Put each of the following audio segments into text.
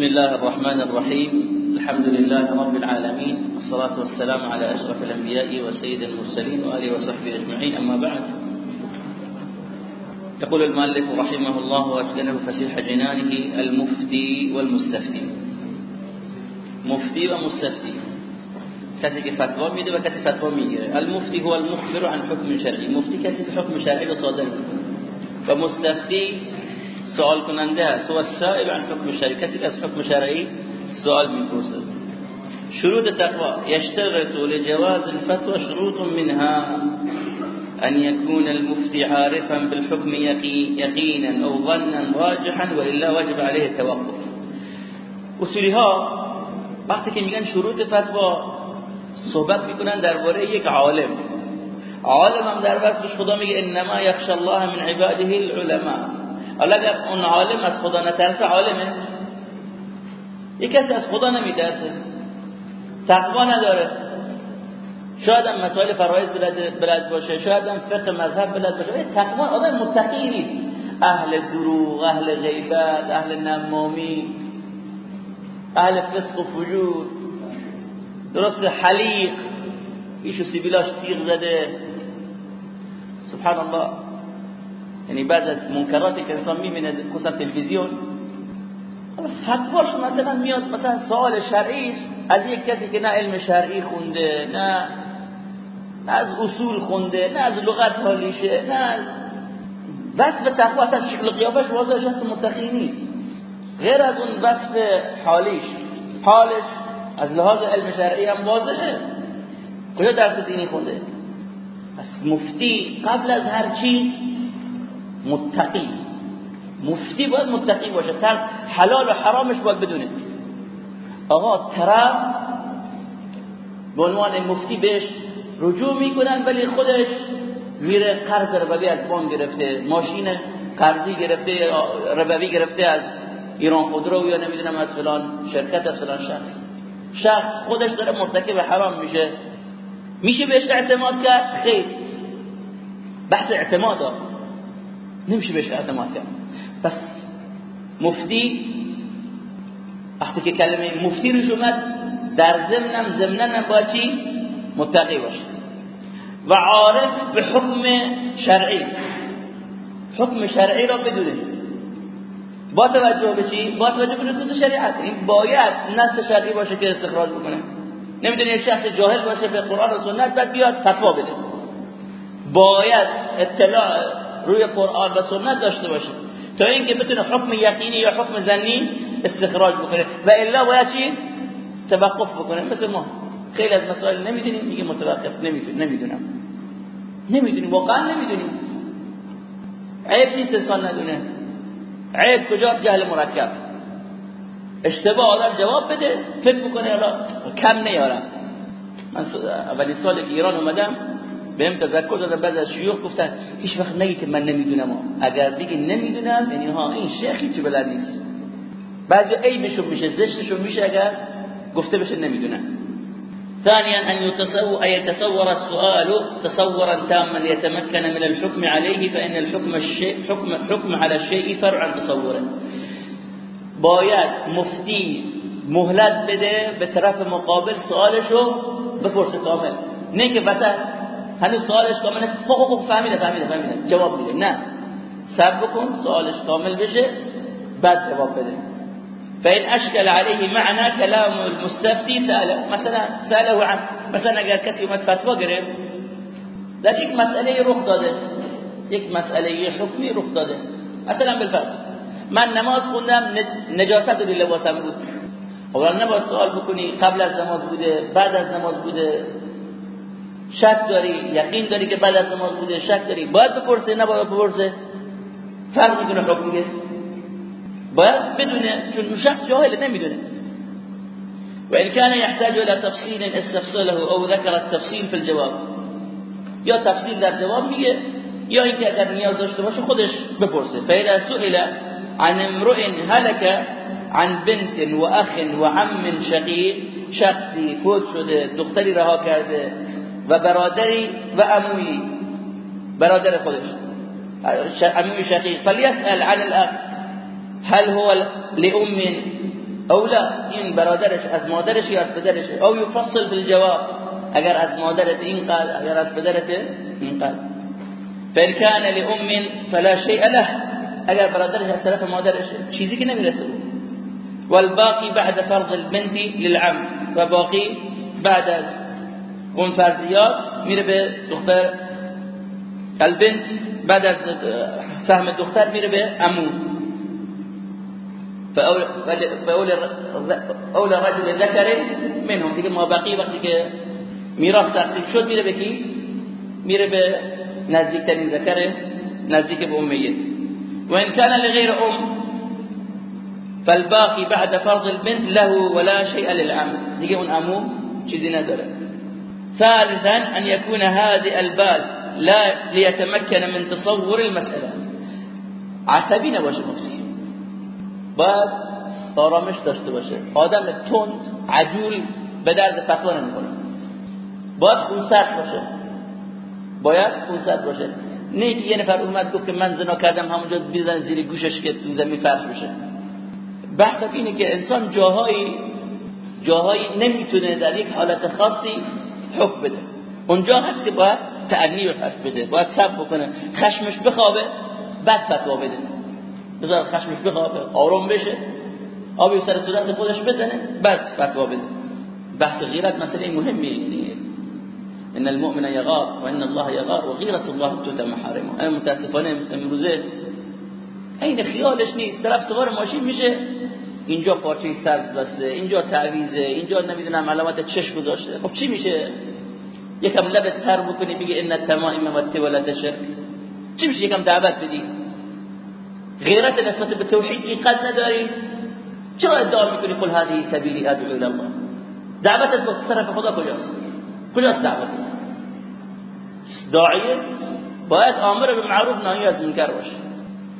بسم الله الرحمن الرحيم. الحمد لله رب العالمين. والصلاة والسلام على أشرف الأنبياء وسيد المرسلين وآله وصحبه أجمعين. أما بعد. يقول المؤلف رحمه الله وأسكنه فسيح جنانه المفتي والمستفتي. مفتي ومستفتي. کسی که فتوا میده فتوا میگیره المفتی هو المخبر عن حکم شرعی مفتی کسی که حکم شرعی رو صادر و مستفتی سوال کننده است و السائل عن حکم شرعی کسی از حکم شرعی سوال میپرسه شروط تقوى يشترط لجواز الفتوى شروط منها أن يكون المفتي عارفا بالحكم يقينا أو ظنا راجحا وإلا وجب عليه التوقف. اصولی وقتی که میگن شروط فتوا صحبت میکنن درباره یک عالم. عالم هم در وصفش خدا میگه انما یخشى الله من عباده العلماء. حالا اگر اون عالم از خدا نترسه عالمه. یک کسی از خدا نمیترسه. تقوا نداره. شاید هم مسائل فرایض بلد باشه شاید هم فقه مذهب بلد باشه تقوا آدم متقی نیست. اهل دروغ اهل غیبت اهل نمامی اهل فسق و فجور. درست حلیق. ایشو سیبیلاش تیغ زده. سبحان الله. یعنی بعد از منکراتی که انسان می‌بینه خصوصا تلویزیون فتواش مثلا میاد مثلا سوال شرعی از یک کسی که نه علم شرعی خونده نه نه از اصول خونده نه از لغت حالیشه نه وصف تقوا اصلا شکل قیافش واضح شخص متقی نیست. غیر از اون وصف حالیش حالش از لحاظ علم شرعی هم واضحه. کجا درس دینی خونده؟ پس مفتی قبل از هر چیز متقی. مفتی باید متقی باشه. تر حلال و حرامش باید بدونه آقا طرف به عنوان مفتی بهش رجوع می‌کنن ولی خودش میره قرض ربوی از بانک گرفته ماشین قرضی گرفته ربوی گرفته از ایران خودرو یا نمی‌دونم از فلان شرکت از فلان شخص. شخص خودش داره مرتکب حرام میشه. میشه بهش اعتماد کرد؟ خیر. بحث اعتماد نمیشه بهش اعتماد کرد. پس مفتی وقتی که کلمه مفتی روش اومد در ضمنم ضمنم با چی؟ متقی باشه. و عارف به حکم شرعی. حکم شرعی را بدونه. با توجه به چی؟ با توجه به نصوص شریعت. این باید نص شرعی باشه که استخراج بکنه. نمی‌دونه یک شخص جاهل باشه به قرآن و سنت بعد بیاد فتوا بده. باید اطلاع روی قرآن و سنت داشته باشه تا اینکه بتونه حکم یقینی یا حکم زنی استخراج بکنه. و الا باید چی؟ توقف بکنه. مثل ما. خیلی از مسائل نمی‌دونیم. میگه متوقف. نمی‌دونیم نمی‌دونم. نمی‌دونیم. واقعا نمی‌دونیم. عیب نیست انسان ندونه. عیب کجاست؟ جهل مرکب. اشتباه. آدم جواب بده. فکر بکنه حالا. کم نیارم من اولین سالی که ایران اومدم بهم تذکر دادم بعد از شیوخ گفتن هیچ وقت نگی که من نمی‌دونم. اگر بگی نمی‌دونم یعنی ها این شیخی چه بلد نیست. بعضی عیبشون میشه زشتشون میشه اگر گفته بشه نمی‌دونم. ثانيا أن يتصور, أن يتصور السؤال تصورا تاما ليتمكن من الحكم عليه فإن الحكم الشيء حكم, حكم على الشيء فرع عن تصوره. باید مفتی مهلت بده به طرف مقابل سوالشو بپرسه کامل. نه که وسط هنوز سوالش کامل است خب خب فهمیده فهمیده فهمیده. جواب میده. نه. صبر بکن سوالش کامل بشه بعد جواب بده. فإن أشكل عليه معنى كلام المستفتي سأله مثلا سأله عن مثلا اگر کسی اومد فتوا گرفت در یک مسئله رخ داده. یک مسئله حکمی رخ داده. مثلا بالفرض من نماز خوندم نجاست به لباسم بود. اولا نباید سوال بکنی. قبل از نماز بوده بعد از نماز بوده. شک داری یقین داری که بعد از نماز بوده شک داری. باید بپرسه نباید بپرسه. فرق می‌کنه حکم دیگه. باید بدونه چون شخص جاهله نمی‌دونه. وإن كان يحتاج إلى تفصيل استفصله أو ذكر التفصيل في الجواب. یا تفصیل در جواب میگه یا اینکه اگر نیاز داشته باشه خودش بپرسه. فإذا سئل عن امرؤ هلك عن بنت و اخ و عم شقیق شخصی فوت شده دختری رها کرده و برادری و عموی برادر خودش. عموی شقیق. فلیسأل عن الأخ هل هو لأم أو لا؟ این برادرش از مادرش یا از پدرش؟ أو یفصل فی الجواب. اگر از مادرت اینقدر اگر از پدرت اینقدر فإن كان لأم فلا شيء له. اگر برادرش از طرف مادرش چیزی که نمیرسه. والباقي بعد فرض البنت للعم. و باقی بعد اون فرضیات میره به دختر البنت بعد از سهم دختر میره به عمو. فاول رجل ذکر منهم. دیگه ما بقی وقتی که میراث تقسیم شد میره به کی؟ میره به نزدیکترین ذکر نزدیک به امیت و ان كان لغير ام فالباقي بعد فرض البنت له ولا شيء للعم. دیگه اون عمو چیزی نداره. ثالثا ان يكون هذه البال لا ليتمكن من تصور المسألة. عصبی نباشه مفتی باید آرامش داشته باشه. آدم تند عجول به درد فتوا نمی‌کنه. باید خونسرد باشه. باید خونسرد باشه. نه یه نفر اومد گفت که من زنا کردم همونجا بیزن زیر گوشش که تو زمین فرش بشه. بحث اینه که انسان جاهایی جاهایی نمی‌تونه در یک حالت خاصی حکم بده. اونجا هست که باید تعنی به بده باید صبر بکنه. خشمش بخوابه بعد فتوا بده. بذار خشمش بخوابه آروم بشه. آبی سر صورت خودش بزنه بعد فتوا بده. بحث غیرت مسئله مهمی ان المؤمن یغار و ان الله یغار و غیرت الله تو محارمه انا متاسفانه امروزه این خیالش نیست. طرف سوار ماشین میشه اینجا پارچه سرز بسته اینجا تعویزه اینجا نمی‌دونم علامت چشم گذاشته. خب چی میشه؟ یکم لبت تر بکنی بگی ان التمائم و تولد شرک چی میشه یکم دعوت بدی؟ غیرت نسبت به توحید اینقدر نداری؟ چرا ادعا می‌کنی قل هذه سبیلی ادعو الى الله دعوتت به طرف خدا کجاست؟ کجاست دعوتت داعیه؟ باید امر بالمعروف نهی از منکر باشه.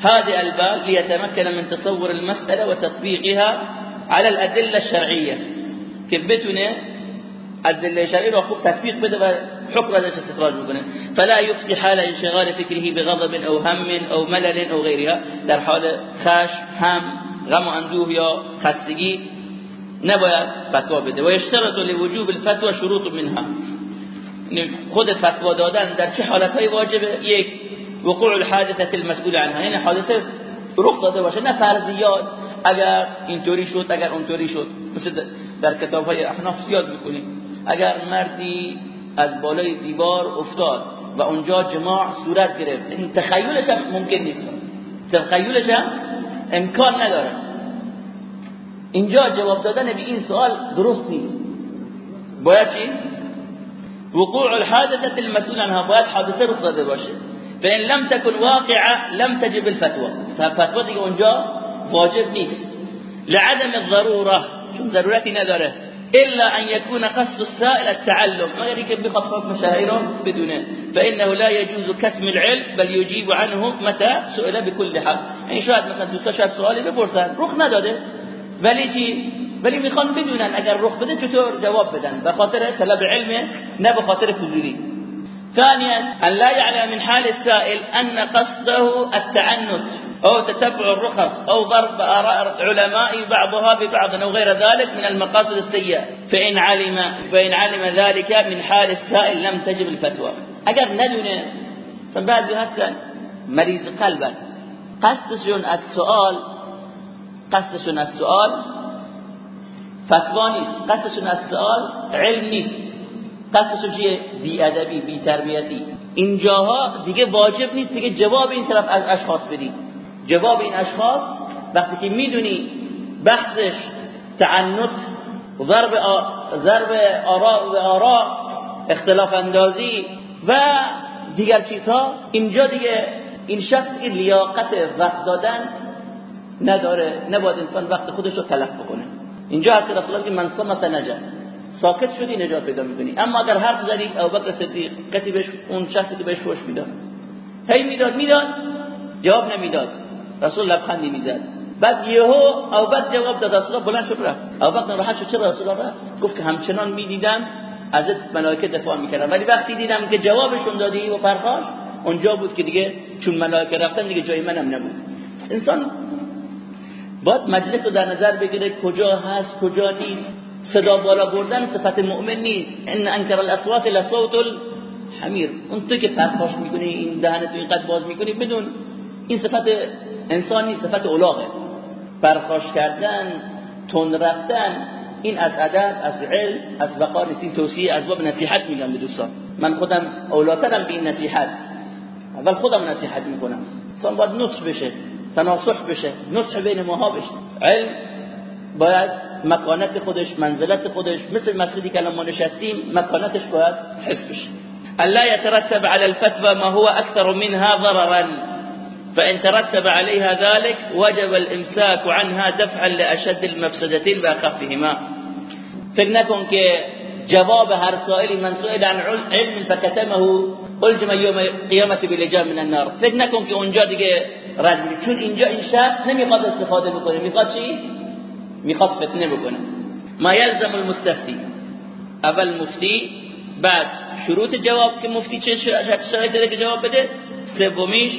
هذه البال ليتمكن من تصور المسألة وتطبيقها على الأدلة الشرعية. كيف بتونه الدليل الشرعي رو خوب تطبیق بده حکم ازش استخراج بکنه فلا يفضي حال انشغال فكره بغضب أو هم أو ملل أو غيرها. در حال خش هم غم و اندوه یا خستگی فتوا بده. و یشترط لوجوب الفتوى شروط منها. خود فتوا دادن در چه حالتهای واجبه؟ یک وقوع الحادثه المسئول عنها. یعنی حادثه رخ داده باشه نه فرضیات اگر اینطوری شد اگر اونطوری شد. مثل در کتاب های احناف زیاد می‌کنیم اگر مردی از بالای دیوار افتاد و اونجا جماع صورت گرفت این تخیلش هم ممکن نیست. تخیلش هم امکان نداره. اینجا جواب دادن به این سوال درست نیست. باید چی؟ وقوع الحادثه المسئول عنها. باید حادثه رخ داده باشه. فإن لم تكن واقعة لم تجب الفتوى. فتوا دیگه اونجا واجب نیست لعدم الضرورة چون ضرورتی نداره إلا أن يكون قصد السائل التعلم. ما يريك بخط حكم شهيره بدونه. فإنه لا يجوز كتم العلم بل يجيب عنه متى سئل بكل حق. يعني شاید مثلا دوستا شاید سوالی بپرسن رخ نداده. ولی چی؟ ولی میخوان بدونن اگر رخ بده چطور؟ جواب بدن. به خاطر طلب علم نه به خاطر فضولی. ثانيا أن لا يعلم من حال السائل أن قصده التعنت أو تتبع الرخص أو ضرب آراء العلماء بعضها ببعض أو غير ذلك من المقاصد السيئة. فإن علم فإن علم ذلك من حال السائل لم تجب الفتوى. اگر ندونه مثلا بعضی هستن مریض قلبن قصدشون از سؤال قصدشون از سؤال فتوا نیست علم قصدشون چیه? بی تربیتی اینجاها دیگه واجب نیست دیگه جواب این طرف از اشخاص بدی. جواب این اشخاص وقتی که می‌دونی بحثش تعنت ضرب ضرب آراء و آراء اختلاف اندازی و دیگر چیزها اینجا دیگه این شخص این لیاقت وقت دادن نداره. نباید انسان وقت خودش رو تلف بکنه. اینجا هست رسول الله که من صمت نجا. ساکت شدی نجات پیدا می‌کنی. اما اگر حرف زدی ابوبکر صدیق کسی بهش اون شخصی که بهش فوش می‌داد. هی می‌داد می‌داد. جواب نمی‌داد. رسول لبخندی می‌زد. بعد یهو او بعد جواب داد رسول بلند شد رفت. ابوبکر راحت شد چرا رسول رفت؟ گفت که همچنان می‌دیدم ازت ملائکه دفاع می‌کردن ولی وقتی دیدم که جوابشون دادی و پرخاش اونجا بود که دیگه چون ملائکه رفتن دیگه جای منم نبود. انسان باید مجلس رو در نظر بگیره کجا هست کجا نیست. صدا بالا بردن صفت مؤمن نیست. ان انکر الاصوات لصوت الحمیر. اون تو که پرخاش می‌کنی این دهن تو اینقدر باز می‌کنی بدون این صفت انسانی صفت اولاغه پرخاش کردن تون رفتن این از ادب از علم از وقار نیست. توصیه از باب نصیحت میگم به دوستان. من خودم اولاترم به این نصیحت. اول خودم نصیحت می‌کنم. انسان باید نصح بشه تناصح بشه نصح بین ماها بشه. علم باید مکانت خودش منزلت خودش مثل مسجدی که ما نشستیم مکانتش باید حس بشه. ألا يترتب على الفتوى ما هو أكثر منها ضررا. فإن ترتب عليها ذلك وجب الإمساك عنها دفعا لأشد المفسدتين وأخفهما. فکر نکن که جواب هر سائلی من سئل عن علم فكتمه ألجم يوم قیامت بلجام من النار. که أونجا دیگه رد چون اینجا این شخص نمیخواد استفاده بکنه. میخواد چی؟ می‌خواد فتنه بکنه. ما يلزم المستفتي اول مفتی بعد شروط جواب که مفتی چه شرایطی داره که جواب بده. سومیش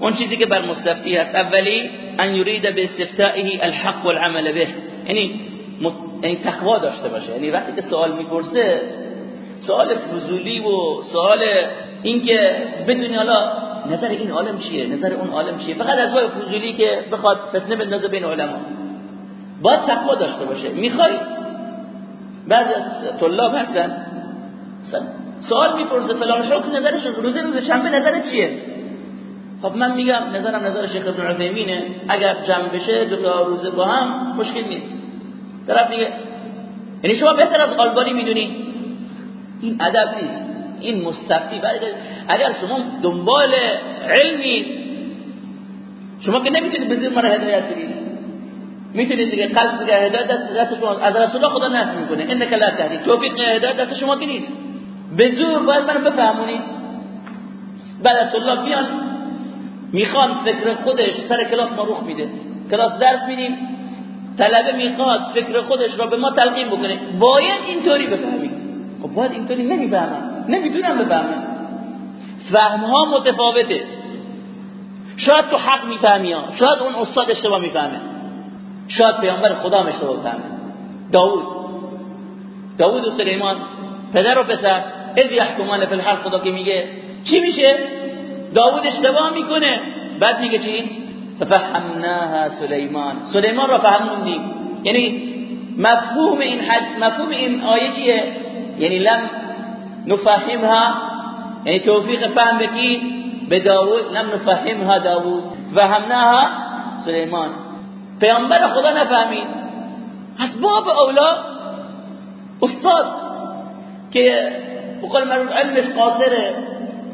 اون چیزی که بر مستفتی هست. اولی ان یرید به استفتائه الحق والعمل به. یعنی یعنی تقوا داشته باشه. یعنی وقتی که سوال می‌پرسه سوال فضولی و سوال اینکه بدونی حالا نظر این عالم چیه؟ نظر اون عالم چیه؟ فقط از وای فضولی که بخواد فتنه بندازه بین علما. باید تقوا داشته باشه. می‌خوای؟ بعضی از طلاب هستن. سوال می‌پرسه فلان حکم نظرش روز روز شنبه نظر چیه؟ خب من میگم نظرم نظر شیخ ابن عثیمینه. اگر جمع بشه دو تا روزه با هم مشکل نیست. طرف میگه یعنی شما بهتر از قلبانی می‌دونی. این ادب نیست. این مستفتی اگر شما دنبال علمی شما که نمی‌تونید به زیر مرا هدایت بدید. می‌تونید دیگه قلب دیگه هدایت دست شما از رسول خدا نفی می‌کنه. انک لا تهدی. توفیق هدایت دست شما که نیست. به زور باید منو بفهمونید بعد طلاب بیان. می‌خوان فکر خودش سر کلاس ما رخ میده. کلاس درس میدیم. طلبه می‌خواد فکر خودش را به ما تلقین بکنه. باید اینطوری بفهمیم خب باید اینطوری نمی‌فهمم. نمی‌دونم بفهمم. فهم ها متفاوته. شاید تو حق می‌فهمی شاید اون استاد اشتباه می‌فهمه. شاید پیامبر خدا اشتباه بفهمه داوود. داوود و سلیمان پدر و پسر اذ یحکمان فی الحق خدا که میگه چی میشه؟ داوود اشتباه می‌کنه. بعد میگه چی؟ ففهمناها سلیمان. سلیمان را فهموندیم. یعنی مفهوم این حد مفهوم این آیه چیه؟ یعنی لم نفهمها یعنی توفیق فهم بکی به داوود. لم نفهمها داوود. فهمناها سلیمان. پیامبر خدا نفهمید. از باب اولا استاد که بقول من علمش قاصره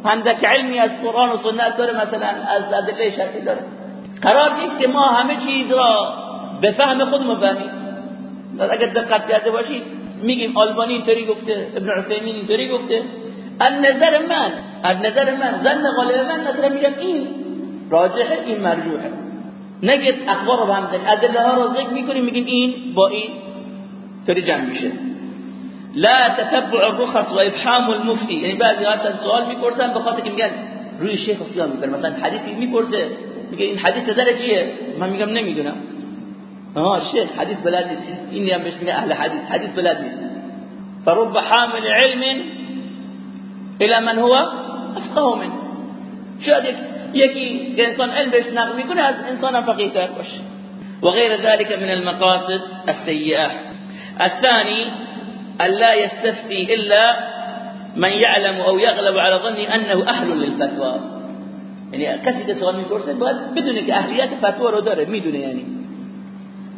هندک علمی از قرآن و سنت داره مثلا از ادله شرعی داره. قرار نیست که ما همه چیز را به فهم خودمون بفهمیم اگر دقت کرده باشید میگیم آلبانی اینطوری گفته ابن عثیمین اینطوری گفته. از نظر من از نظر من زن غالب من مثلا میگم این راجحه این مرجوحه. نگید اخبار رو به هم زنید ادله ها رو ذکر می‌کنیم میگیم این با این طوری جمع میشه. لا تتبع الرخص و افحام المفتی. یعنی بعضی هستن سوال می‌پرسن به خاطر که میگن روی شیخ سیاه می‌کنه. مثلا حدیثی می‌پرسه میگه این حدیث نظر چیه؟ من میگم نمی‌دونم. آها شیخ حدیث بلد نیست. این هم بهش میگه اهل حدیث. حدیث بلد نیست. فرب حامل علم الى من هو افقه من شاید یکی انسان علم بهش نقل میکنه از انسان فقیه تر باشه. وغير ذلك من المقاصد السيئة الثاني ألا يستفتي إلا من يعلم أو يغلب على ظنه أنه أهل للفتوى. يعني کسی که سوال میپرسه باید بدونه که اهلیت فتوا رو داره میدونه یعنی.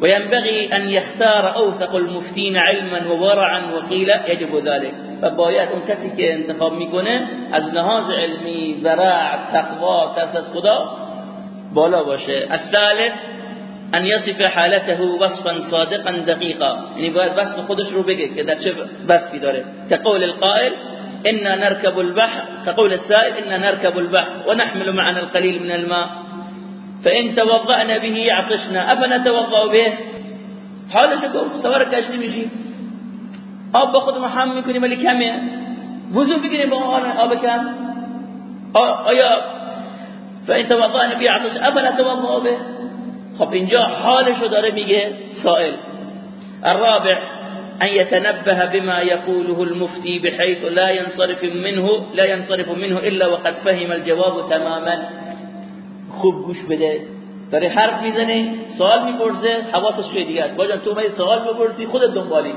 وينبغي أن يختار أوثق المفتين علما وورعا وقيل يجب ذلك. فباید اون کسی که انتخاب میکنه از لحاظ علمی ورع خدا بالا باشه. الثالث أن يصف حالته وصفا صادقا دقيقا یعنی باید وصف خودش رو بگه که در چه وصفی داره. كقول القائل إنا نركب البحر كقول السائل إنا نركب البحر ونحمل معنا القليل من الماء. فإن توضأنا به عطشنا أفنتوضأ به؟ حالش گفت سوار کش نمیشیم آب با خود محمل میکنیم ولی کمه. وضو بگیریم با آب کم. آیا فإن توضأنا به عطشنا أفنتوضأ به؟ خب اینجا حالشو داره میگه سائل. الرابع أن يتنبه بما يقوله المفتي بحيث لا ينصرف منه لا ينصرف منه إلا وقد فهم الجواب تماما. خوب گوش بده داره حرف می‌زنه سوال می‌پرسه حواسش جای دیگه است. باید تو باید سوال بپرسی خودت دنبالی.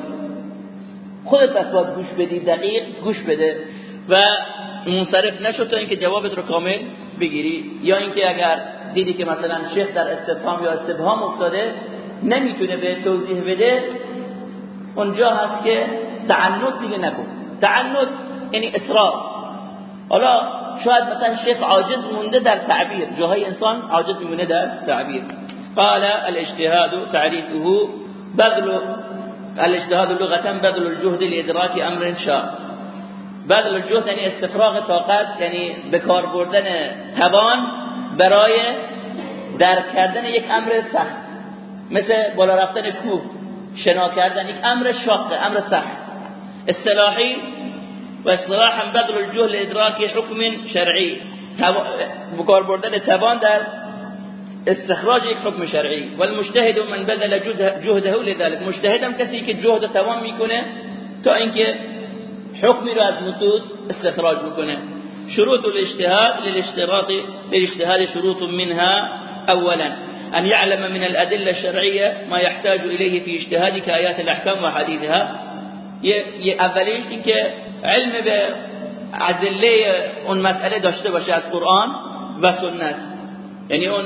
خودت باید گوش بدی دقیق گوش بده و منصرف نشد تا اینکه جوابت رو کامل بگیری. یا اینکه اگر دیدی که مثلا شیخ در استفهام یا استفهام افتاده نمی‌تونه به توضیح بده اونجا هست که تعنت دیگه نکن تعنت یعنی اصرار. حالا شاید مثلا شیخ عاجز مونده در تعبیر. جاهای انسان عاجز میمونه در تعبیر. قال الاجتهاد تعريفه بذل الاجتهاد لغة بذل الجهد لإدراك امر شاء. بذل الجهد یعنی استفراغ طاقت یعنی بکار بردن توان برای درک کردن یک امر سخت. مثل بالا رفتن کوه شنا کردن یک امر شاقه امر سخت. اصطلاحی و اصطلاحا بذل الجهد لادراک حکم شرعی بکار بردن توان در استخراج یک حکم شرعی. والمجتهد من بذل جهده لذلك. مجتهد هم کسی که جهد توان میکنه تا اینکه حکمی رو از نصوص استخراج بکنه. شروط الاجتهاد للاشتراط للاجتهاد شروط منها اولا. أن يعلم من الأدلة الشرعية ما يحتاج إليه في اجتهاد كآيات الأحكام وحديثها اولیش این که علم به ادله اون مسئله داشته باشه از قرآن و سنت. یعنی اون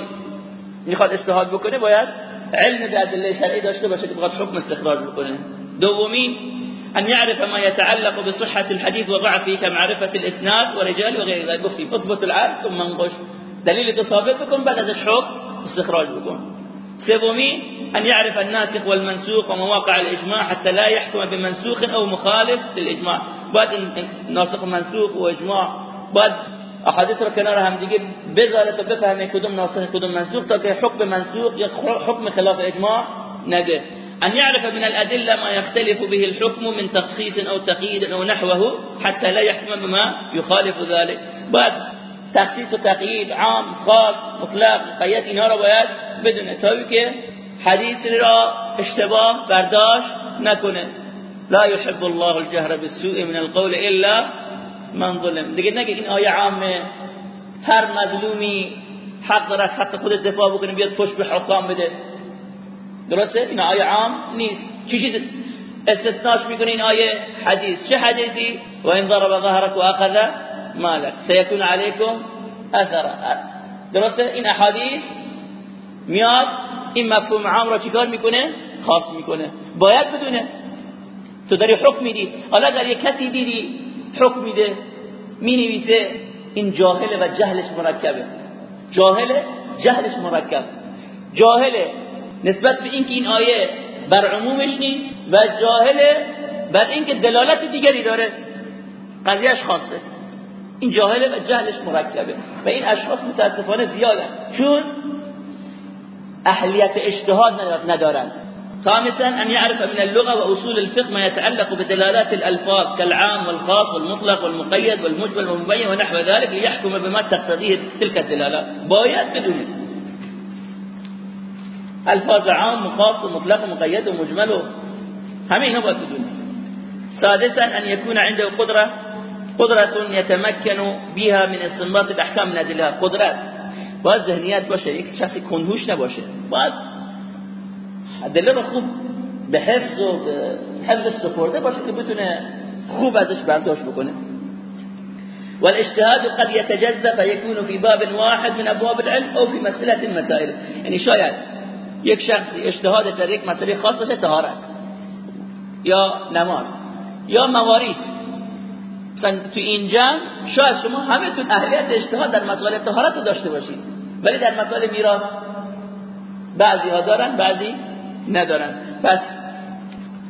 می‌خواد اجتهاد بکنه باید علم به ادله شرعی داشته باشه که بخواد حکم استخراج بکنه. دومین أن يعرف ما يتعلق بصحة الحديث وضعفه كمعرفة الإسناد ورجال وغير ذلك گفتیم اثبت العرض ثم انقش. دلیل ثابت بكم بعد ازش حكم استخراج بكم سومی أن يعرف الناسخ والمنسوخ ومواقع الإجماع حتى لا يحكم بمنسوخ أو مخالف للإجماع. بعد ناسخ ومنسوخ وإجماع. بعد احادیث رو کنار هم دیگه بذاره تا کدوم ناسخ کدوم منسوخ. تا که حکم منسوخ؟ حکم خلاف إجماع؟ نده أن يعرف من الأدلة ما يختلف به الحكم من تخصيص أو تقييد أو نحوه حتى لا يحكم بما يخالف ذلك. بعد تخصیص و تقیید عام خاص مطلق قید اینا رو باید بدونه حدیث را اشتباه برداشت نکنه. لا يحب الله الجهر بالسوء من القول الا من ظلم. دیگه نگه این آیه عامه. هر مظلومی حق داره حق خودش دفاع بکنه بیاد فش به حکام بده. درسته؟ این آیه عام نیست. چی چیز استثناش می‌کنه این آیه؟ حدیث. چه حدیثی؟ و این ضرب ظهرك و اخذ مالک سیکون علیکم اثر درسته؟ این احادیث میاد این مفهوم عام را چیکار می‌کنه؟ خاص می‌کنه. باید بدونه. تو داری حکم میدی. حالا در یک کسی دیدی حکم میده می‌نویسه این جاهله و جهلش مرکبه. جاهله جهلش مرکب. جاهله نسبت به اینکه این آیه بر عمومش نیست و جاهله بر اینکه دلالت دیگری داره. قضیهش خاصه. این جاهله و جهلش مرکبه. و این اشخاص متاسفانه زیادن. چون اهلیت اجتهاد ندارن. خامسا أن يعرف من اللغة وأصول الفقه ما يتعلق بدلالات الألفاظ كالعام والخاص والمطلق والمقيد والمجمل والمبين ونحو ذلك ليحكم بما تقتضيه تلك الدلالات باید بدونه ألفاظ عام وخاص ومطلق ومقيد ومجمل همه اینا بدونه سادسا أن يكون عنده قدرة قدرة يتمكن بها من استنباط الاحکام من ادله قدرت باید ذهنیت باشه یک کسی کنهوش نباشه. باید ادله رو خوب به حفظ و به حفظ سپرده باشه که بتونه خوب ازش برداشت بکنه. والاجتهاد قد يتجزا فيكون في باب واحد من ابواب العلم او في مساله مسائل. یعنی شاید یک شخصی اجتهاد در یک مسئله خاص باشه طهارت یا نماز یا مواریث. مثلا تو این جمع شاید شما همتون اهلیت اجتهاد در مسائل طهارت رو داشته باشید. ولی در مسائل میراث بعضی ها دارن بعضی ندارن. پس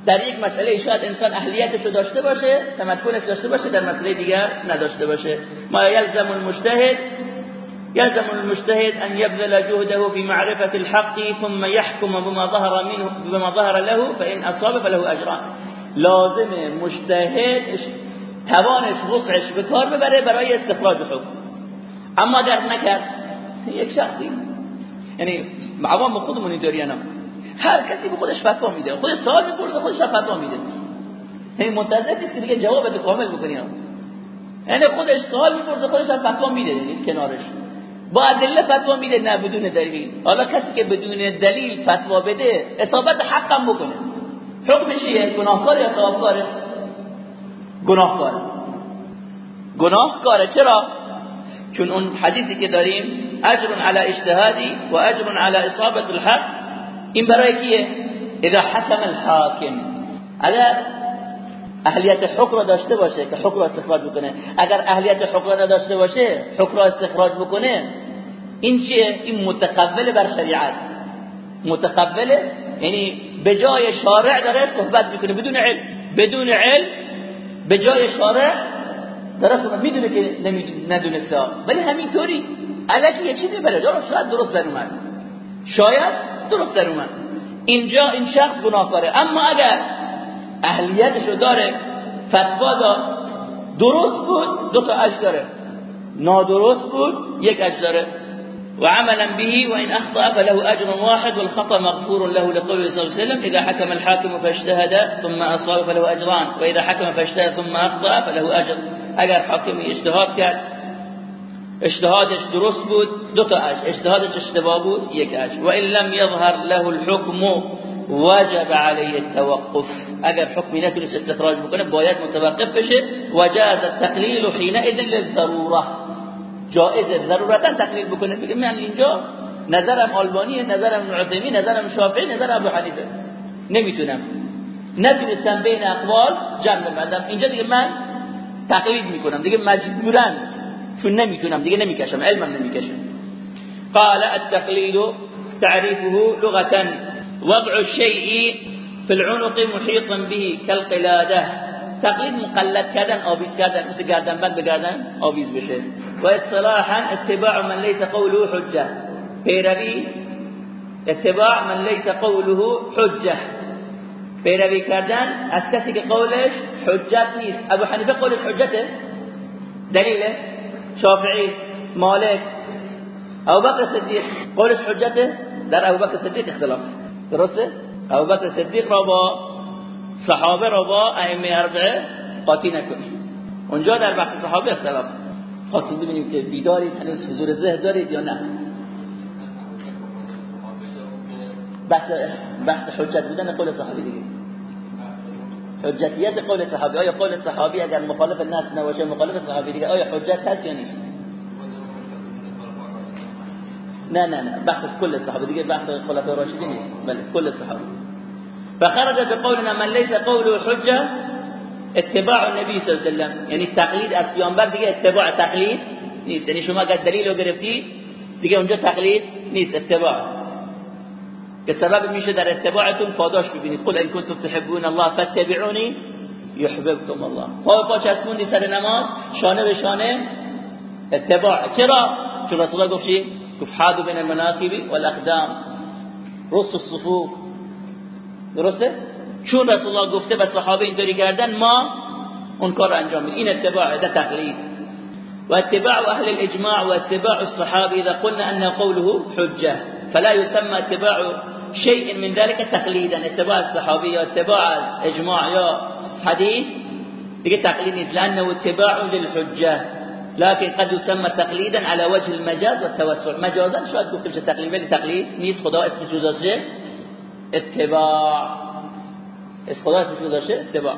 در یک مسئله شاید انسان اهلیتش رو داشته باشه تمکنش داشته باشه در مسئله دیگر نداشته باشه. ما یلزم المجتهد يلزم المجتهد أن يبذل جهده في معرفة الحق ثم يحكم بما ظهر منه بما ظهر له فإن أصاب فله أجران لازم مجتهد توانش وسعش به کار ببره برای استخراج حکم اما در نکرد. یک شخصی. یعنی عوام خودمون اینطوری نه. هر کسی به خودش فتوا میده. خودش سوال می‌پرسه خودش فتوا میده. یعنی منتظر نیست که دیگه جوابت کامل بکنی. یعنی خودش سوال می‌پرسه خودش هم فتوا میده. یعنی کنارش. با ادله فتوا میده نه بدون دلیل. حالا کسی که بدون دلیل فتوا بده اصابت حقم بکنه. حکمش چیه؟ گناهکار یا ثوابکاره؟ گناهکاره. گناهکاره. چرا؟ چون اون حدیثی که داریم اجر على اجتهادی و اجر على اصابت الحق این برای کیه؟ اذا حکم الحاکم. اگر اهلیت حکم داشته باشه که حکم را استخراج بکنه. اگر اهلیت حکم نداشته باشه حکم را استخراج بکنه. این چیه؟ این متقبل بر شریعت. متقبل یعنی به جای شارع داره صحبت می‌کنه بدون علم. بدون علم به جای شارع داره صحبت می‌دونه که ندونسته ولی همینطوری الکی یه چیزی بله داره شاید درست در اومد. شاید درست در اومد. اینجا این شخص گناهکاره. اما اگر اهلیتشو داره فتوا درست بود دو تا اجر داره. نادرست بود یک اجر داره. وعملا به وإن أخطأ فله أجر واحد والخطأ مغفور له لقوله صلى الله عليه وسلم. إذا حكم الحاكم فاجتهد ثم أصاب فله أجران وإذا حكم فاجتهد ثم أخطأ فله أجر اگر حاکمی اجتهاد کرد اجتهادش درست بود دو تا اجر اجتهادش اشتباه بود یک اجر و ان لم يظهر له الحكم وجب عليه التوقف. اگر حکمی نتونست استخراج بکنه باید متوقف بشه. وجاز التقلیل حينئذ للضروره. جائز ضرورتا تقلیل بکنه. بگه من اینجا نظرم آلبانی نظرم نعتمی نظرم شافعی نظرم ابو حنیفه. نمی‌تونم. نتونستم بین اقوال جمع بندم. اینجا دیگه من تقلید می‌کنم. دیگه مجبورا چون نمی‌تونم دیگه نمی‌کشم علمم نمی‌کشم قال التقليد تعريفه لغة وضع الشيء في العنق محيطا به كالقلادة تقلید مقلد کردن آویز کردن مثل گردن بند به گردن آویز بشه. و اصطلاحا اتباع من ليس قوله حجه پیروی اتباع من ليس قوله حجه پیروی کردن از کسی که قولش حجت نیست ابو حنیفه قولش حجته دلیله شافعی مالک ابو بکر صدیق قولش حجته در ابو بکر صدیق اختلاف. درسته؟ ابو بکر صدیق را با صحابه را با ائمه اربعه قاطی نکنید اونجا در بحث صحابه اختلاف. خواستیم ببینیم که بیدارید هنوز حضور ذهن دارید یا نه. بحث بحث حجت بودن قول صحابی دیگه. حجتیت قول صحابی. آیا قول صحابی اگر مخالف الناس نباشه مخالف صحابی دیگه آیا حجت هست یا نیست؟ نه نه نه. بحث کل صحابه دیگه بحث خلفای راشدین نیست. بله کل صحابه فخرج بقولنا من ليس قوله حجة اتباع النبي صلی الله علیه و یعنی تقلید از پیامبر دیگه اتباع تقلید نیست. یعنی شما اگر دلیل رو گرفتی دیگه اونجا تقلید نیست اتباع. که سبب میشه در اتباعتون پاداش ببینید. قل ان کنتم تحبون الله فاتبعوني يحببكم الله. پا پا چسبوندی سر نماز شانه به شانه اتباع. چرا؟ چون رسول الله گفت چی؟ گفت بین المناقب والاقدام. رص الصفوف. درسته؟ چون رسول الله گفته به صحابه اینطوری کردن ما اون کار رو انجام میدیم. این اتباع ده تقلید. واتباع أهل الاجماع واتباع الصحابه اذا قلنا ان قوله حجة. فلا يسمى اتباع شيء من ذلك تقليدا اتباع الصحابي یا اتباع اجماع یا حديث. دیگه تقلید لأنه اتباع للحجة لكن قد يسمى تقليدا على وجه المجاز والتوسع. مجازا شاید گفته بشه تقلید ولی تقلید نیست خدا اسم جزاشه اتباع. اسم خدا اسم جزاشه اتباع.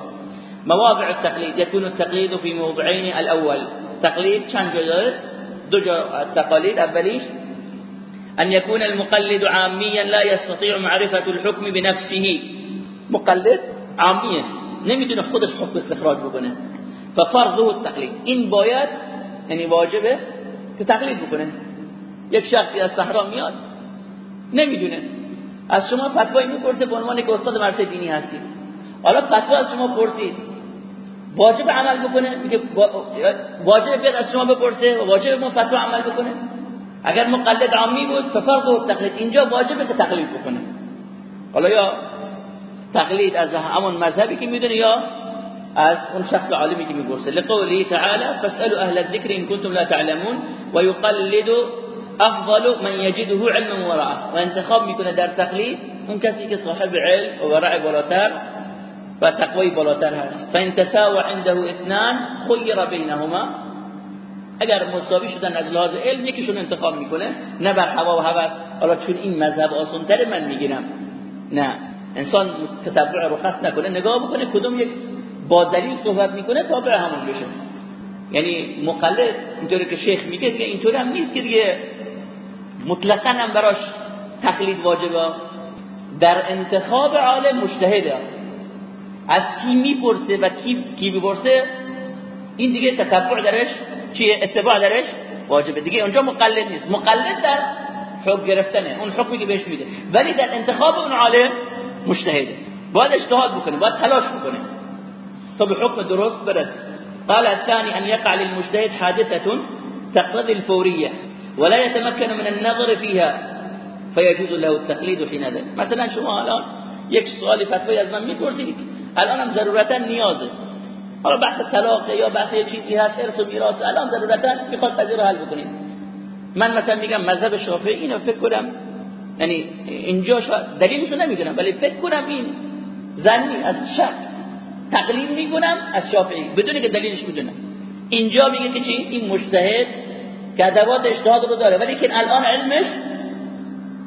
مواضع التقليد يكون التقليد في موضعين. الأول تقليد چند جا دو جا تقاليد اولیش أن يكون المقلد عاميا لا يستطيع معرفة الحكم بنفسه. مقلد عاميا. نمی‌تونه خودش حکم استخراج بکنه. ففرضه التقلید این باید یعنی واجبه که تقلید بکنه. یک شخصی از صحرا میاد نمی‌دونه. از شما فتوایی می‌پرسه به عنوان که استاد مرسه دینی هستی حالا فتوا از شما پرسید. واجب عمل بکنه؟ میگه واجب بیاد از شما بپرسه واجب ما فتوا عمل بکنه؟ اگر مقلد عامی بود ففرض تقلید اینجا واجبه که تقلید بکنه. حالا یا تقلید از همون مذهبی که می‌دونه یا از اون شخص عالمی که می‌پرسه. لقوله تعالى فاسالوا اهل الذكر ان كنتم لا تعلمون ويقلد افضل من یجده علم ورعه و انتخاب می‌کنه در تقلید اون کسی که صاحب علم و ورع بالاتر و تقوی بالاتر هست. فان تساوى عنده اثنان خیر بینهما اگر مساوی شدن از لحاظ علم یکیشون انتخاب می‌کنه نه بر هوا و هوس. حالا چون این مذهب آسانتر من می‌گیرم. نه. انسان تتبع رخصت نکنه نگاه بکنه کدوم یک با دلیل صحبت می‌کنه تابع همون بشه. یعنی مقلد اینطوری که شیخ میگه دیگه اینطوری هم نیست که دیگه مطلقا هم براش تقلید واجبه. در انتخاب عالم مجتهده. از کی می‌پرسه و کی کی می‌پرسه این دیگه تتبع درش چیه اتباع درش واجبه دیگه اونجا مقلد نیست مقلد در حکم گرفتنه. اون حکمی که بهش میده. ولی در انتخاب اون عالم مجتهده. باید اجتهاد بکنه باید تلاش بکنه. تا به حکم درست برسه. قال الثاني أن يقع للمجتهد حادثة تقتضي الفورية ولا يتمكن من النظر فيها فيجوز له التقليد حينئذ مثلا شما الآن یک سوال فتوی از من میپرسید. الان هم ضرورتا نیازه. حالا بحث طلاق یا بحث چیزی هست ارث و میراث الان ضرورتا می‌خواد قضیه رو حل بکنید من مثلا میگم مذهب شافعی اینو فکر کنم یعنی اینجا دلیلش رو نمی‌دونم ولی فکر کنم این زنی از شک تقلید می‌کنم از شافعی بدون که دلیلش می‌دونم. اینجا میگه که چی؟ این مجتهد که ادوات اجتهاد رو داره ولی که الان علمش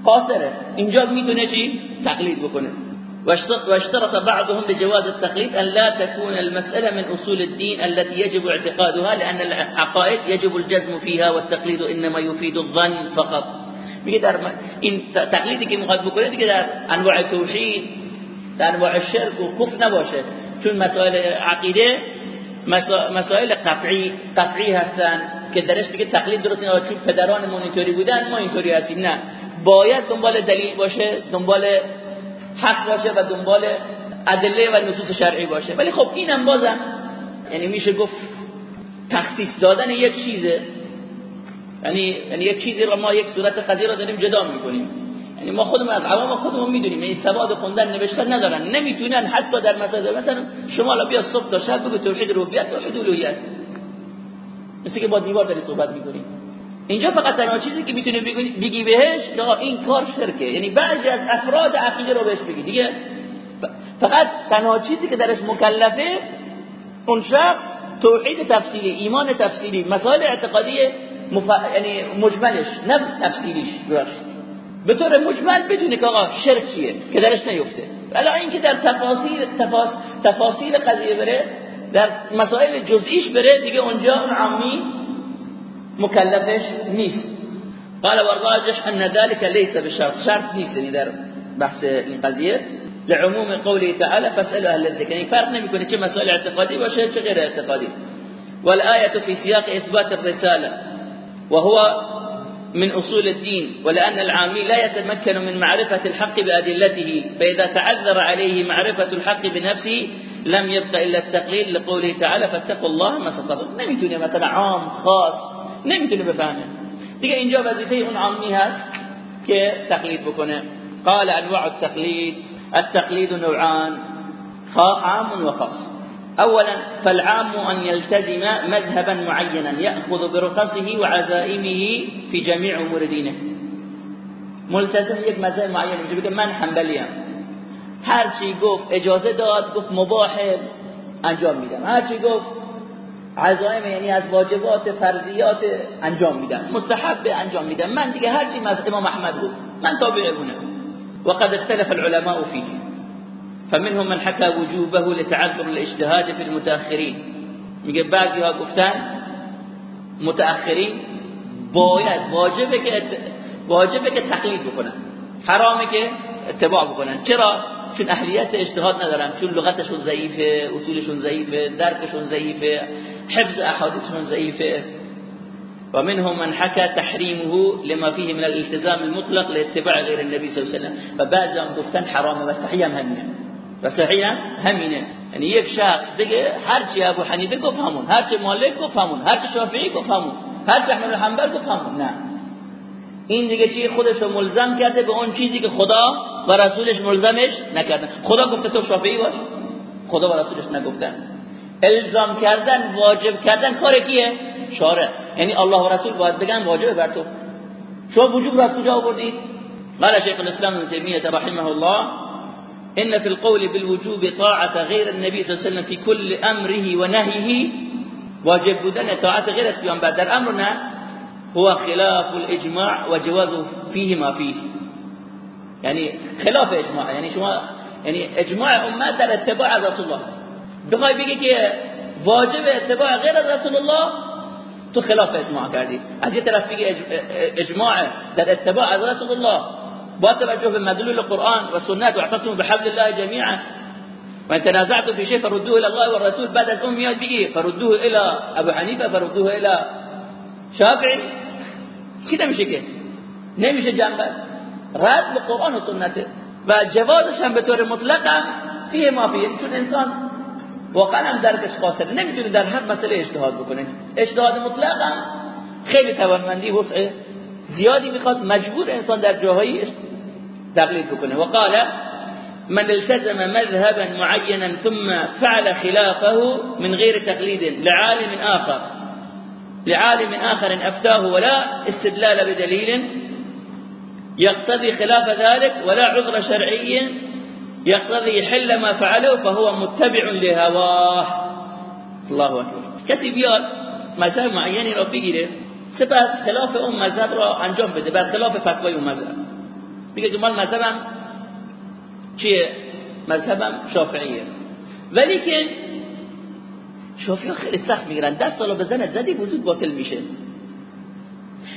قاصره. اینجا می‌تونه چی؟ تقلید بکنه. واشترط بعضهم لجواز التقليد أن لا تكون المسألة من أصول الدين التي يجب اعتقادها لأن العقائد يجب الجزم فيها والتقليد إنما يفيد الظن فقط. میگه در این تقلیدی که میخواد أنواع توحید أنواع شرک و کفر نباشه چون مسائل عقیده مسائل قطعی قطعی هستن. که درش دیگه تقلید درست نیست چون پدرانمون اینطوری بودن؟ ما اینطوری هستیم. نه. باید دنبال دلیل باشه دنبال حق باشه و دنبال ادله و نصوص شرعی باشه. ولی خب اینم بازم یعنی میشه گفت تخصیص دادن یک چیزه. یعنی یعنی یک چیزی رو ما یک صورت قضیه رو داریم جدا می‌کنیم. یعنی ما خودمون از عوام خودمون می‌دونیم. این سواد خوندن نوشتن ندارن. نمی‌تونن حتی در مسائل مثلا شما الان بیا صبح تا شب بگو توحید ربوبیت توحید الوهیت مثل که با دیوار داری صحبت می‌کنی. اینجا فقط تنها چیزی که می‌تونه بگی بهش که این کار شرکه. یعنی بعضی از افراد عقیده رو بهش بگی دیگه. فقط تنها چیزی که درش مکلفه اون شخص توحید تفصیلی ایمان تفصیلی مسائل اعتقادی مف... یعنی مجملش نه تفصیلیش به طور مجمل بدونه که آقا شرک چیه که درش نیفته. ولی اینکه در تفاصیل تفاص... تفاصیل قضیه بره در مسائل جزئیش بره دیگه اونجا اون عامی مکلفش نیست قال والراجح أن ذلك ليس بشرط. شرط نیست یعنی در بحث قضیه لعموم قوله تعالى فاسألوا أهل الذكر. یعنی فرق نمیکنه چه مسائل اعتقادی باشه چه غیر والآية في سياق إثبات الرسالة وهو من أصول الدين ولأن العامي لا يتمكن من معرفة الحق بأدلته فإذا تعذر عليه معرفة الحق بنفسه لم يبقى إلا التقليل لقوله تعالى فاتقوا الله ما استطعتم نمیتونه مثلا عام خاص نمیتونه بفهمه. دیگه اینجا وظیفه اون عامی هست که تقلید بکنه. قال انواع التقليد التقليد نوعان عام وخاص اولا فالعام أن يلتزم مذهبا معينا يأخذ برخصه وعزائمه في جميع أمور دينه. ملتزم یک مذهب معین میشه بگه من حنبلی ام. هر چی گفت اجازه داد گفت مباح انجام میدم. هر چی گفت عزائم یعنی از واجبات فرضیات انجام میدم مستحب انجام میدم من دیگه هر چی امام احمد بود من تابع اونه. وقد اختلف العلماء فيه فمنهم من حكى وجوبه لتعذر الاجتهاد في المتأخرين میگه بعضی ها گفتن متأخرین باید واجبه که واجبه که تقلید بکنن. حرامه که اتباع بکنن. چرا؟ چون اهلیت اجتهاد ندارن چون لغتشون ضعیفه اصولشون ضعیفه درکشون ضعیفه حفظ احادیثشون ضعیفه. ومنهم من حكى تحريمه لما فيه من الالتزام المطلق لاتباع غير النبي صلى الله عليه وسلم. فبعضهم گفتن حرامه و صحیح هم همینه. و صحیح هم همینه. یعنی یک شخص بگه هر چی ابو حنیفه گفت همون هر چی مالک گفت همون هر چی شافعی گفت همون هر چی احمد حنبل گفت همون. نه. این دیگه چی خودش ملزم کرده به اون چیزی که خدا و رسولش ملزمش نکردن خدا گفته تو شافعی باش. خدا و رسولش نگفتن. الزام کردن واجب کردن کار کیه؟ شارع یعنی الله و رسول باید بگن واجبه بر تو. شما وجوب را از کجا آوردید؟ قال شيخ الاسلام ابن تيميه رحمه الله ان في القول بالوجوب طاعه غير النبي صلى الله عليه وسلم في كل امره ونهيه واجب بودن طاعت غیر از پیامبر. در امر نه هو خلاف الإجماع و جواز فيه ما فيه. یعنی خلاف إجماع. یعنی شما یعنی إجماع امت در اتباع رسول الله. بخوای بگی که واجب اتباع غیر از رسول الله تو خلاف إجماع کردی از یه طرف بگی إجماع در اتباع از رسول الله. با توجه به مدلول قرآن و سنت و اعتصموا بحبل الله جميعا. و تنازعتم في شيء فردوه إلى الله والرسول بعد از اون میاد بگی فردوه إلى أبو حنیفه فردوه إلى شافعی چی نمیشه که؟ نمیشه جنبه رد به قرآن و سنته. و جوازش هم به طور مطلق هم فیه ما فیه چون انسان واقعا هم درکش قاصره نمی‌تونه در هر مسئله اجتهاد بکنه. اجتهاد مطلق هم خیلی توانمندی وسع زیادی می‌خواد. مجبور انسان در جاهایی تقلید بکنه. و قال من التزم مذهبا معينا ثم فعل خلافه من غير تقليد لعالم آخر. لعالم آخر أفتاه ولا استدلال بدليل يقتضي خلاف ذلك ولا عذر شرعي يقتضي حل ما فعله فهو متبع لهواه. الله أكبر. کسی بیاد مذهب معینی را بگیره. سپس خلاف اون مذهب را انجام بده. بر خلاف فتوای اون مذهب. که من مذهبم چیه؟ مذهبم شافعیه. ولی که شافعی خیلی سخت می‌گیرن. دست سالا بزنه زدی وضو باطل میشه.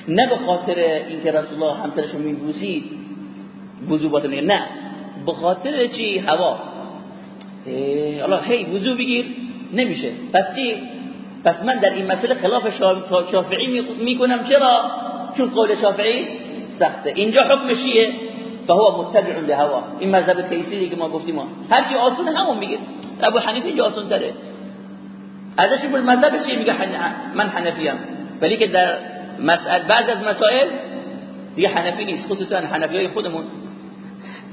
نه به خاطر اینکه رسول الله همسرش رو میبوسید وضو باطل میشه نه. به خاطر چی؟ هوا. الله هی وضو بگیر. نمیشه. پس چی؟ پس من در این مسئله خلاف شافعی می‌کنم. چرا؟ چون قول شافعی سخته. اینجا حکم چیه؟ فهو متبع لهوا. این مذهب تیسیری که ما گفتیم. هر چی آسون همون میگه. ابو حنیفه اینجا آسون تره. ازش میگه مذهب چی میگه من حنفی ام ولی که در مسئله بعض از مسائل دیگه حنفی نیست خصوصا حنفی های خودمون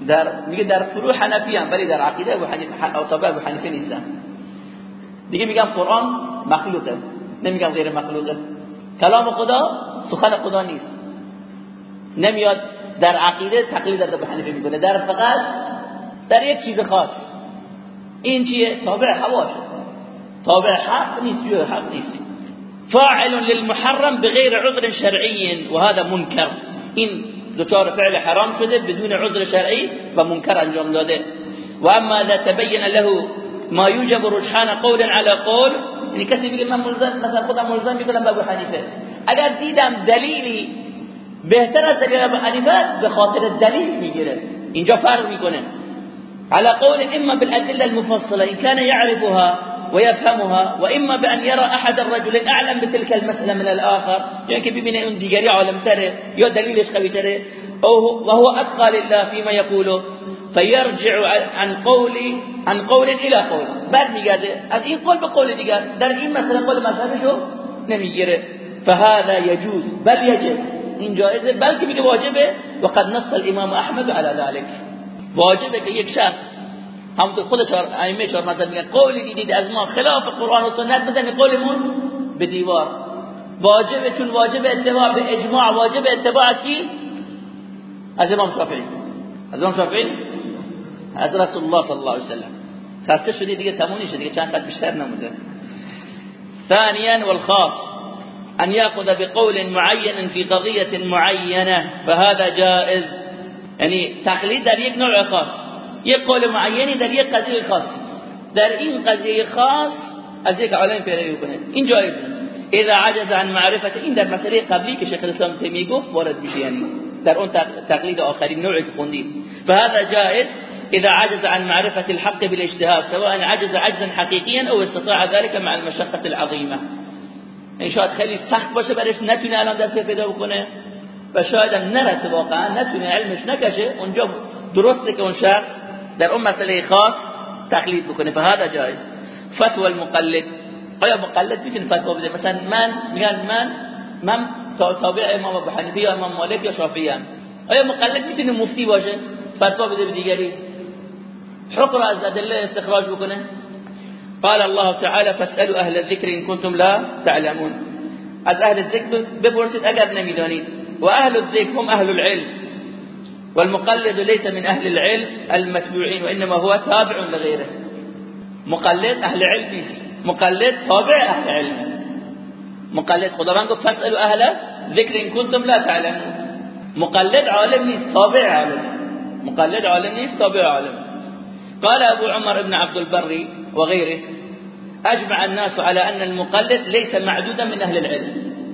در میگه در فروع حنفی ولی در عقیده ابو حنیفه ابو حنیفه نیستم دیگه میگم قرآن مخلوقه نمیگم غیر مخلوقه کلام خدا سخن خدا نیست نمیاد در عقیده تقلید ابو حنیفه می‌کنه در فقط در یک چیز خاص این چیه تابع هواش تابع حق یا حق نیست. فاعل للمحرم بغیر عذر شرعی و هذا منکر. این دچار فعل حرام شده بدون عذر شرعی و منکر انجام داده. و اما اذا تبين له ما يوجب رجحان قول على قول یعنی کسی بگه من ملزم مثلا خودم ملزم میکنم به ابو حنیفه. اگر دیدم دلیلی بهتر از دلیل ابو حنیفه به خاطر دلیل میگیره. اینجا فرق میکنه. على قول اما بالأدلة المفصلة إن كان يعرفها ويفهمها وإما بأن يرى أحد الرجلين أعلم بتلك المسألة من الآخر. يعني که ببینه اون دیگری عالم تره یا دلیلش قوی تره وهو اتقى لله فيما يقوله. فيرجع عن قول عن قول إلى قول. بعد میگرده از این قول به قول در این مسئله قول مذهبشو نمیگیره فهذا يجوز بل يجب. این جایزه بلکه میگه واجبه و قد نص الإمام أحمد على ذلك. واجبه که شخص همونطور خود آئمة چهار مذهب میگن قولی دیدید از ما خلاف قرآن و سنت بزنید قولمون به دیوار. واجبه چون واجب اتباع به اجماع واجب اتباع کی؟ از امام شافعی. از امام شافعی؟ از رسول الله صلی الله علیه وسلم. خاصه شدی دیگه تمومی شد دیگه چند خط بیشتر نموده. ثانيا والخاص أن يأخذ بقول معين في قضية معينة فهذا جائز. يعني تقلید در یک نوع خاص. یک قول معینی در یک قضیه خاص. در این قضیه خاص از یک عالم پیروی کنه این جایزه اذا عجز عن معرفت این در مسئله قبلی که شیخ الاسلام تیمی گفت وارد میشه یعنی در اون تقلید آخرین نوعی که خوندیم. فهذا جائز. إذا عجز عن معرفة الحق بالاجتهاد سواء عجز عجزا حقيقيا أو استطاع ذلك مع المشقة العظيمة این شاید خیلی سخت باشه برش نتونه الان دست پیدا بکنه و شاید هم نرسه واقعا نتونه علمش نکشه. اونجا درسته که اون شخص در اون مسئله خاص تقلید بکنه فهذا جایز فتوى المقلد. آیا مقلد میتونه فتوا بده مثلا من میگن من من تابع إمام أبو حنیفه یا إمام مالک یا شافعی ام آیا مقلد میتونه مفتی باشه فتوا بده به دیگری. حکم از ادله استخراج بکنه. قال الله تعالى فاسألوا أهل الذكر إن كنتم لا تعلمون. از أهل الذکر بپرسید اگر نمیدانید. وأهل الذكر هم أهل العلم. والمقلد ليس من أهل العلم المتبوعين وإنما هو تابع لغيره. مقلد أهل علم مقلد تابع أهل علم مقلد خداوند گفت فاسألوا أهل ذکر إن کنتم لا تعلمون. مقلد عالم نیست تابع عالم. مقلد عالم نیست تابع عالم. قال أبو عمر ابن عبد البر وغيره أجمع الناس على أن المقلد ليس معدودا من أهل العلم.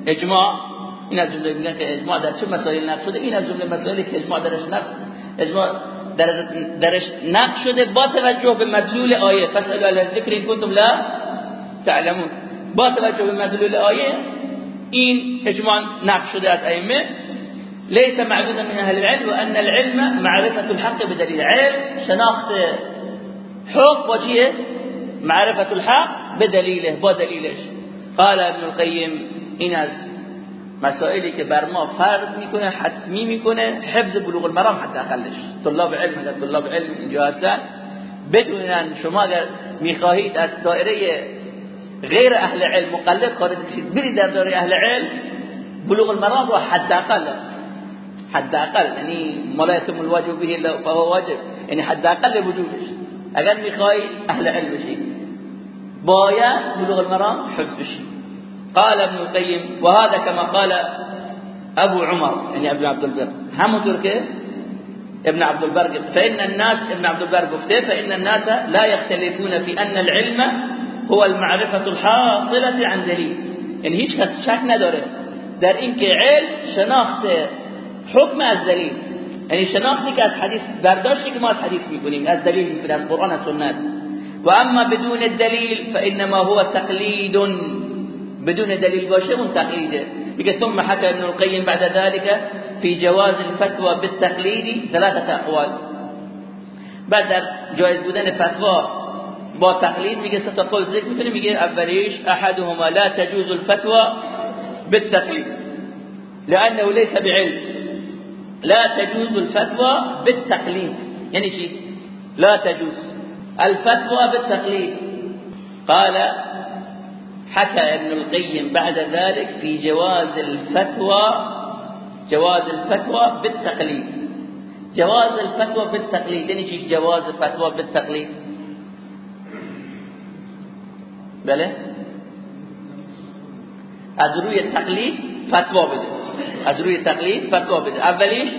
إجماع این از جمله میگن که اجماع در چه مسائل نقش شده؟ این از جمله مسائلی که اجماع درش نقش اجماع درش نقش شده با توجه به مدلول آیه. فاسالوا اهل الذکر ان کنتم لا تعلمون. با توجه به مدلول آیه این اجماع نقش شده از ائمه. ليس معدودا من اهل العلم وان العلم معرفه الحق بدليل علم. شناخت حق با معرفه الحق بدلیله با دلیلش. قال ابن القیم این از مسائلی که بر ما فرض می‌کنه حتمی می‌کنه. حفظ بلوغ المرام حتی اقلش طلاب علم اگر طلاب علم اینجا هستن بدونن شما اگر می‌خواهید از دائره غیر اهل علم مقلد خارج بشید برید در داره اهل علم بلوغ المرام رو حداقل حداقل یعنی ملایتم الواجب به فهو واجب. یعنی حداقل وجودش. اگر می‌خوای اهل علم بشید باید بلوغ المرام حفظ بشید. قال ابن القيم وهذا كما قال أبو عمر يعني ابن عبد البر. همونطور که ابن عبد البر. فإن الناس ابن عبد البر فإن الناس لا يختلفون في أن العلم هو المعرفة الحاصلة عن دلیل یعنی هیچ کس شک نداره. در اینکه علم شناخت حکم از دلیل. یعنی شناختی که از حدیث برداشتی که ما از حدیث میکنیم از دلیل میکنیم از قرآن و سنت. و اما بدون الدلیل فإنما هو تقلید. بدون دلیل باشه اون تقلیده میگه ثم حكى ابن القيم بعد ذلك في جواز الفتوى بالتقليد ثلاثة اقوال بعد در جایز بودن فتوا با تقلید میگه سه تا قول ذکر میکنه میگه احدهما لا تجوز الفتوى بالتقلید. لأنه ليس بعلم. لا تجوز الفتوى بالتقليد يعني چی؟ لا تجوز. الفتوى بالتقليد قال حكى ابن القيم بعد ذلك في جواز الفتوى جواز الفتوى بالتقليد. جواز الفتوى بالتقليد يعني چی جواز الفتوى بالتقليد. بله از روی تقلید فتوا بده. از روی تقلید فتوا بده. اولیش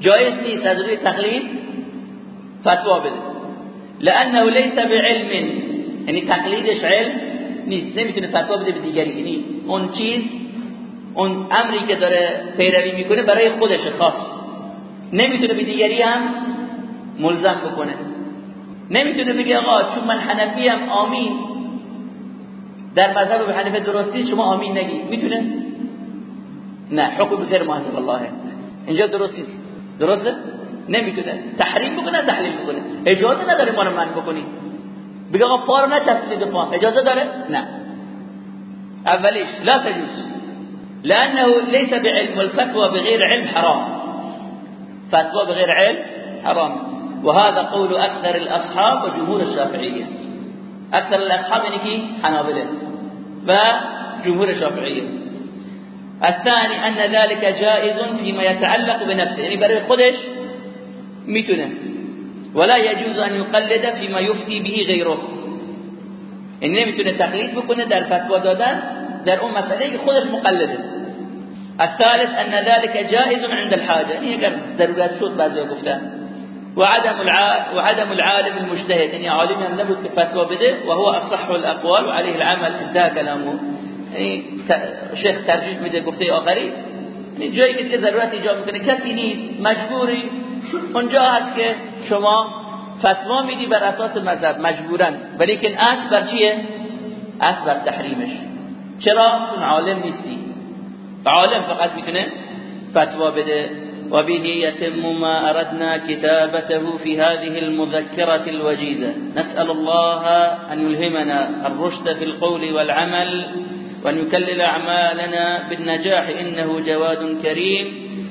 جایز نیست از روی تقلید فتوا بده. لأنه ليس بعلم. یعنی تقلیدش علم. نیست. نمی‌تونه فتوا بده به دیگری. یعنی اون چیز اون امری که داره پیروی می‌کنه برای خودش خاص. نمی‌تونه به دیگری هم ملزم بکنه. نمی‌تونه بگه آقا چون من حنفی هم آمین. در مذهب به حنفه درستی شما آمین نگید می‌تونه؟ نه. حکم غیر محضر الله. اینجا درستی درسته؟ نمی‌تونه. تحریم بکنه تحلیل بکنه. اجازه نداره ما رو من بکنی. بگه آقا پا رو نچسبید پا. اجازه داره؟ نه. اولیش لا تجوز. لانه ليس بعلم والفتوى بغير علم حرام. فتوى بغير علم حرام. وهذا قول أكثر الأصحاب وجمهور الشافعية. أكثر الأصحاب يعني كي؟ حنابلة. وجمهور الشافعية. الثاني أن ذلك جائز فيما يتعلق بنفسه. يعني برای خودش می‌تونه. ولا يجوز أن يقلد فيما يفتي به غيره. يعني نمیتونه تقلید بکنه در فتوا دادن در اون مسئله خودش مقلده الثالث أن ذلك جائز عند الحاجة. يعني اگر ضرورت شد بعضی گفتن وعدم وعدم العالم المجتهد. يعني عالم هم نبود که فتوا بده و هو أصح الأقوال وعليه العمل. انتهى كلامه. يعني شیخ ترجیح میده گفته آخری یعنی جایی که ضرورت ایجاد میکنه کسی نیست مجبوری اونجا هست که شما فتوا میدی بر اساس مذهب مجبورن ولی که اصل بر چیه؟ اصل بر تحریمش. چرا؟ چون عالم نیستی. عالم فقط می‌تونه فتوا بده. وبه يتم ما أردنا كتابته في هذه المذكرة الوجيزة نسأل الله أن يلهمنا الرشد في القول والعمل وأن يكلل أعمالنا بالنجاح. إنه جواد كريم